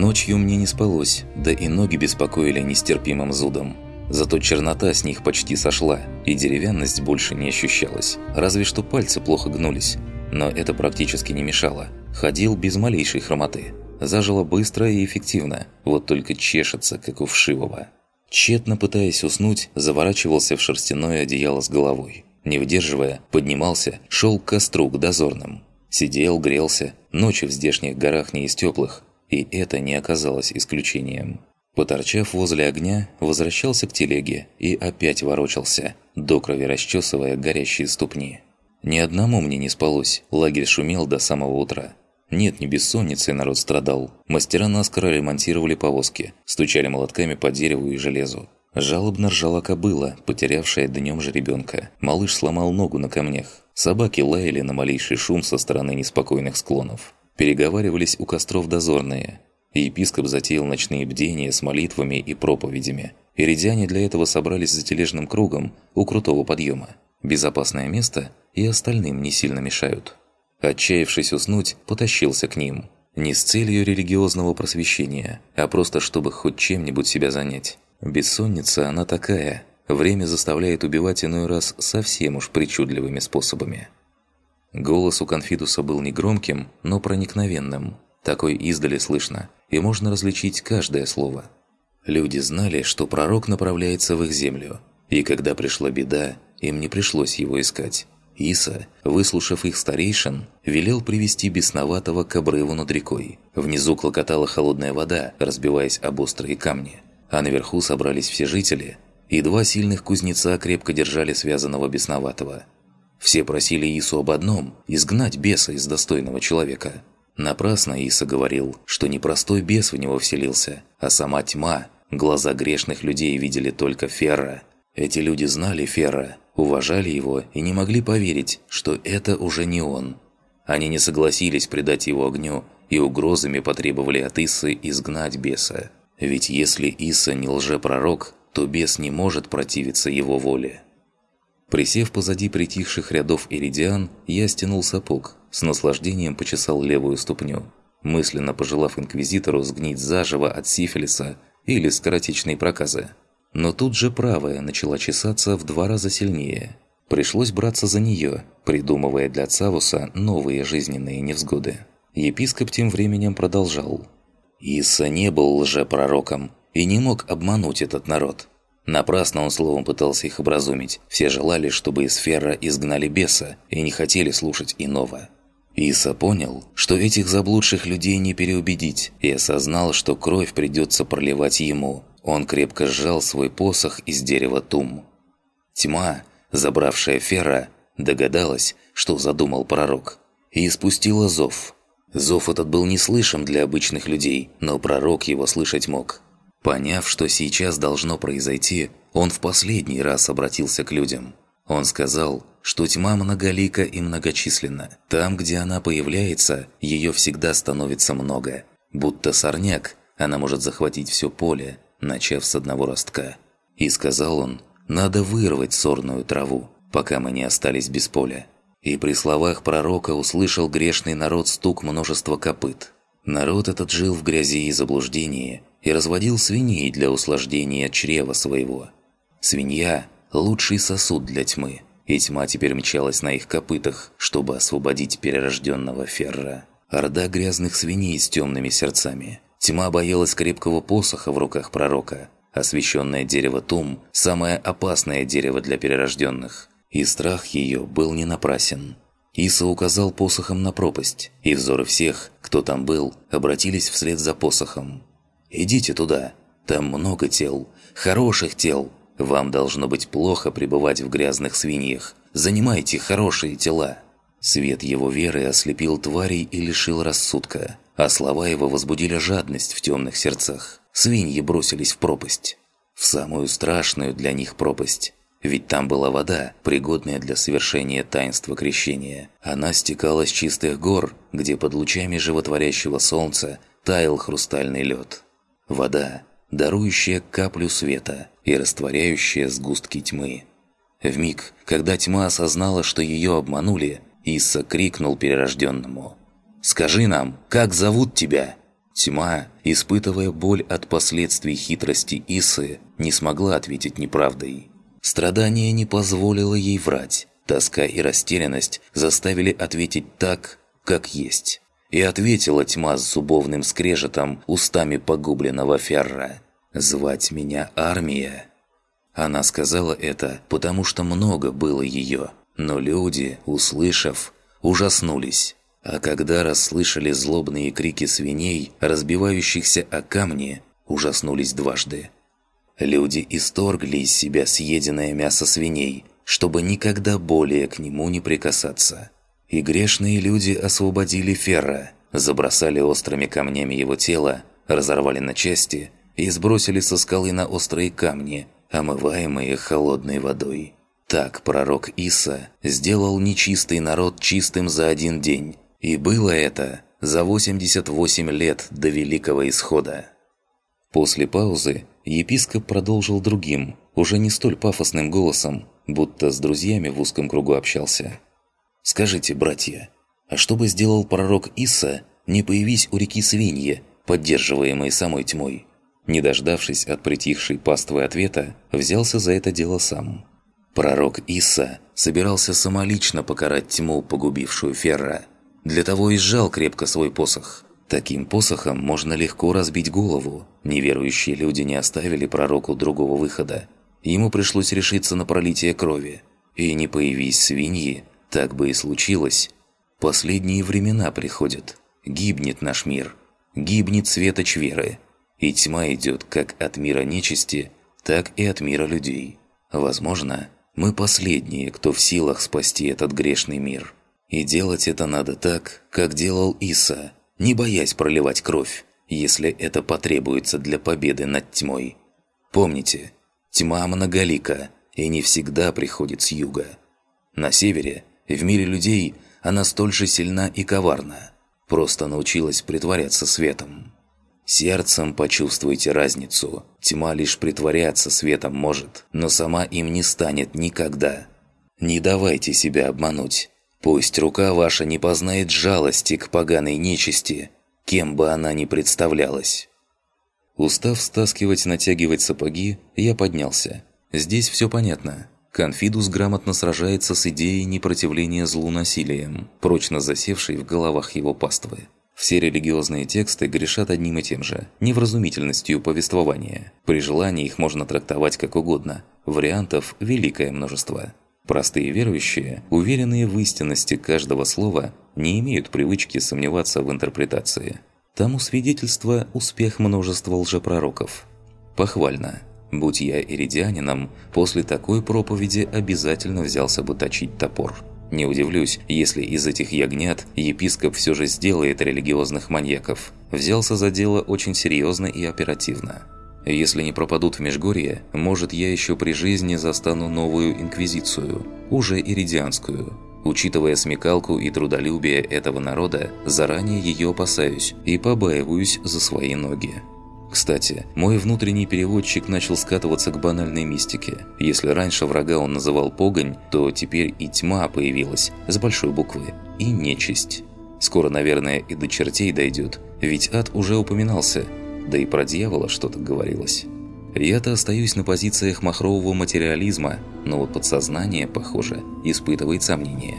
Ночью мне не спалось, да и ноги беспокоили нестерпимым зудом. Зато чернота с них почти сошла, и деревянность больше не ощущалась. Разве что пальцы плохо гнулись. Но это практически не мешало. Ходил без малейшей хромоты. Зажило быстро и эффективно, вот только чешется, как у вшивого. Тщетно пытаясь уснуть, заворачивался в шерстяное одеяло с головой. Не выдерживая, поднимался, шел к костру, к дозорным. Сидел, грелся, ночи в здешних горах не из теплых, и это не оказалось исключением. Поторчав возле огня, возвращался к телеге и опять ворочался, до крови расчесывая горящие ступни. Ни одному мне не спалось, лагерь шумел до самого утра. Нет, не бессонницей народ страдал. Мастера наскоро ремонтировали повозки, стучали молотками по дереву и железу. Жалобно ржала кобыла, потерявшая днем же ребенка. Малыш сломал ногу на камнях. Собаки лаяли на малейший шум со стороны неспокойных склонов. Переговаривались у костров дозорные. Епископ затеял ночные бдения с молитвами и проповедями. Иридяне для этого собрались за тележным кругом у крутого подъема. Безопасное место и остальным не сильно мешают. Отчаявшись уснуть, потащился к ним. Не с целью религиозного просвещения, а просто чтобы хоть чем-нибудь себя занять. Бессонница она такая. Время заставляет убивать иной раз совсем уж причудливыми способами. Голос у Конфидуса был негромким, но проникновенным. Такой издали слышно, и можно различить каждое слово. Люди знали, что пророк направляется в их землю, и когда пришла беда, им не пришлось его искать. Иса, выслушав их старейшин, велел привести бесноватого к обрыву над рекой. Внизу клокотала холодная вода, разбиваясь об острые камни. А наверху собрались все жители, и два сильных кузнеца крепко держали связанного бесноватого. Все просили Ису об одном – изгнать беса из достойного человека. Напрасно Иса говорил, что не простой бес в него вселился, а сама тьма. Глаза грешных людей видели только Ферра. Эти люди знали Ферра, уважали его и не могли поверить, что это уже не он. Они не согласились предать его огню и угрозами потребовали от Исы изгнать беса. Ведь если Иса не лжепророк, то бес не может противиться его воле. Присев позади притихших рядов иридиан, я стянул сапог, с наслаждением почесал левую ступню, мысленно пожелав инквизитору сгнить заживо от сифилиса или скоротечной проказы. Но тут же правая начала чесаться в два раза сильнее. Пришлось браться за нее, придумывая для Цавуса новые жизненные невзгоды. Епископ тем временем продолжал. Иса не был лжепророком и не мог обмануть этот народ. Напрасно он словом пытался их образумить. Все желали, чтобы из сфера изгнали беса и не хотели слушать иного. Иса понял, что этих заблудших людей не переубедить, и осознал, что кровь придется проливать ему, он крепко сжал свой посох из дерева тум. Тьма, забравшая Фера, догадалась, что задумал пророк, и испустила зов. Зов этот был неслышим для обычных людей, но пророк его слышать мог. Поняв, что сейчас должно произойти, он в последний раз обратился к людям. Он сказал, что тьма многолика и многочисленна. Там, где она появляется, ее всегда становится много. Будто сорняк, она может захватить все поле, начав с одного ростка. И сказал он, надо вырвать сорную траву, пока мы не остались без поля. И при словах пророка услышал грешный народ стук множества копыт. Народ этот жил в грязи и заблуждении и разводил свиней для услаждения чрева своего. Свинья – лучший сосуд для тьмы, и тьма теперь мчалась на их копытах, чтобы освободить перерожденного Ферра. Орда грязных свиней с темными сердцами – Тьма боялась крепкого посоха в руках пророка. Освященное дерево Тум – самое опасное дерево для перерожденных. И страх ее был не напрасен. Иса указал посохом на пропасть, и взоры всех, кто там был, обратились вслед за посохом. «Идите туда, там много тел, хороших тел. Вам должно быть плохо пребывать в грязных свиньях. Занимайте хорошие тела». Свет его веры ослепил тварей и лишил рассудка а слова его возбудили жадность в темных сердцах. Свиньи бросились в пропасть. В самую страшную для них пропасть. Ведь там была вода, пригодная для совершения таинства крещения. Она стекала с чистых гор, где под лучами животворящего солнца таял хрустальный лед. Вода, дарующая каплю света и растворяющая сгустки тьмы. В миг, когда тьма осознала, что ее обманули, Исса крикнул перерожденному – Скажи нам, как зовут тебя?» Тьма, испытывая боль от последствий хитрости Исы, не смогла ответить неправдой. Страдание не позволило ей врать. Тоска и растерянность заставили ответить так, как есть. И ответила тьма с зубовным скрежетом устами погубленного Ферра. «Звать меня армия». Она сказала это, потому что много было ее. Но люди, услышав, ужаснулись. А когда расслышали злобные крики свиней, разбивающихся о камни, ужаснулись дважды. Люди исторгли из себя съеденное мясо свиней, чтобы никогда более к нему не прикасаться. И грешные люди освободили Ферра, забросали острыми камнями его тело, разорвали на части и сбросили со скалы на острые камни, омываемые холодной водой. Так пророк Иса сделал нечистый народ чистым за один день, и было это за 88 лет до Великого Исхода. После паузы епископ продолжил другим, уже не столь пафосным голосом, будто с друзьями в узком кругу общался. «Скажите, братья, а что бы сделал пророк Иса, не появись у реки Свиньи, поддерживаемой самой тьмой?» Не дождавшись от притихшей паствы ответа, взялся за это дело сам. Пророк Иса собирался самолично покарать тьму, погубившую Ферра, для того и сжал крепко свой посох. Таким посохом можно легко разбить голову. Неверующие люди не оставили пророку другого выхода. Ему пришлось решиться на пролитие крови. И не появись свиньи, так бы и случилось. Последние времена приходят. Гибнет наш мир. Гибнет светоч веры. И тьма идет как от мира нечисти, так и от мира людей. Возможно, мы последние, кто в силах спасти этот грешный мир. И делать это надо так, как делал Иса, не боясь проливать кровь, если это потребуется для победы над тьмой. Помните, тьма многолика и не всегда приходит с юга. На севере, в мире людей, она столь же сильна и коварна, просто научилась притворяться светом. Сердцем почувствуйте разницу. Тьма лишь притворяться светом может, но сама им не станет никогда. Не давайте себя обмануть. Пусть рука ваша не познает жалости к поганой нечисти, кем бы она ни представлялась. Устав стаскивать натягивать сапоги, я поднялся. Здесь все понятно. Конфидус грамотно сражается с идеей непротивления злу насилием, прочно засевшей в головах его паствы. Все религиозные тексты грешат одним и тем же – невразумительностью повествования. При желании их можно трактовать как угодно. Вариантов – великое множество. Простые верующие, уверенные в истинности каждого слова, не имеют привычки сомневаться в интерпретации. Тому свидетельство успех множества лжепророков. Похвально. Будь я иридианином, после такой проповеди обязательно взялся бы точить топор. Не удивлюсь, если из этих ягнят епископ все же сделает религиозных маньяков. Взялся за дело очень серьезно и оперативно. Если не пропадут в Межгорье, может я еще при жизни застану новую инквизицию, уже иридианскую. Учитывая смекалку и трудолюбие этого народа, заранее ее опасаюсь и побаиваюсь за свои ноги. Кстати, мой внутренний переводчик начал скатываться к банальной мистике. Если раньше врага он называл погонь, то теперь и тьма появилась с большой буквы, и нечисть. Скоро, наверное, и до чертей дойдет, ведь ад уже упоминался – да и про дьявола что-то говорилось. Я-то остаюсь на позициях махрового материализма, но вот подсознание, похоже, испытывает сомнения.